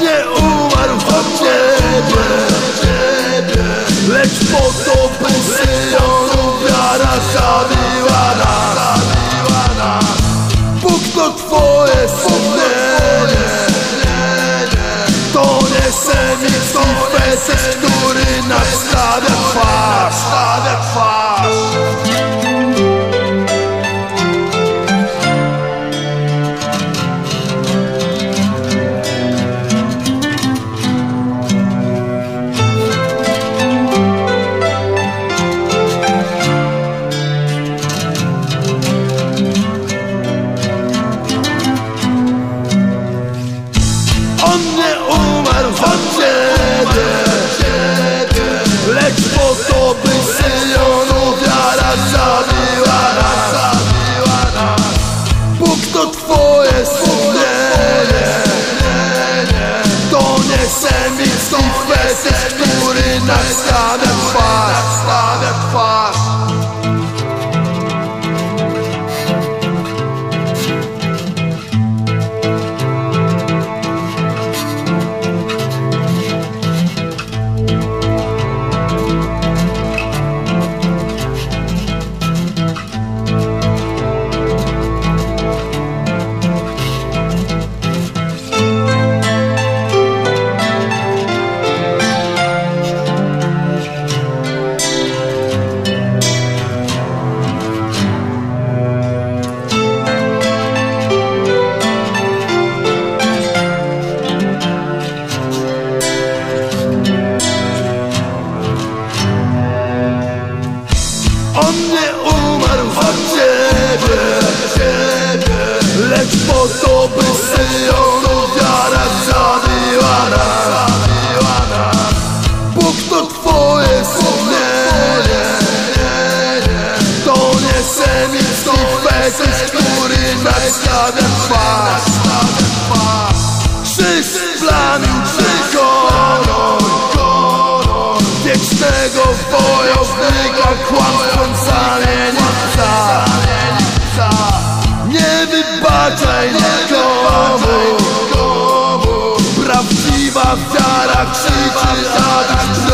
nie umarł w ciebie Lecz po to Syjonu wiara zabiła nas. Bóg to twoje sumienie To nie semicki fesyk Bóg to On nie umarł za ciebie Lecz po to, by Syjonu wiara zabiła. Nas Bóg to twoje sumienie To nie semicki fetysz, który nadstawia twarz Krzyż splamił ci honor Wiecznego wojownika wybaczaj nikomu Prawdziwa wiara krzyczy, abyś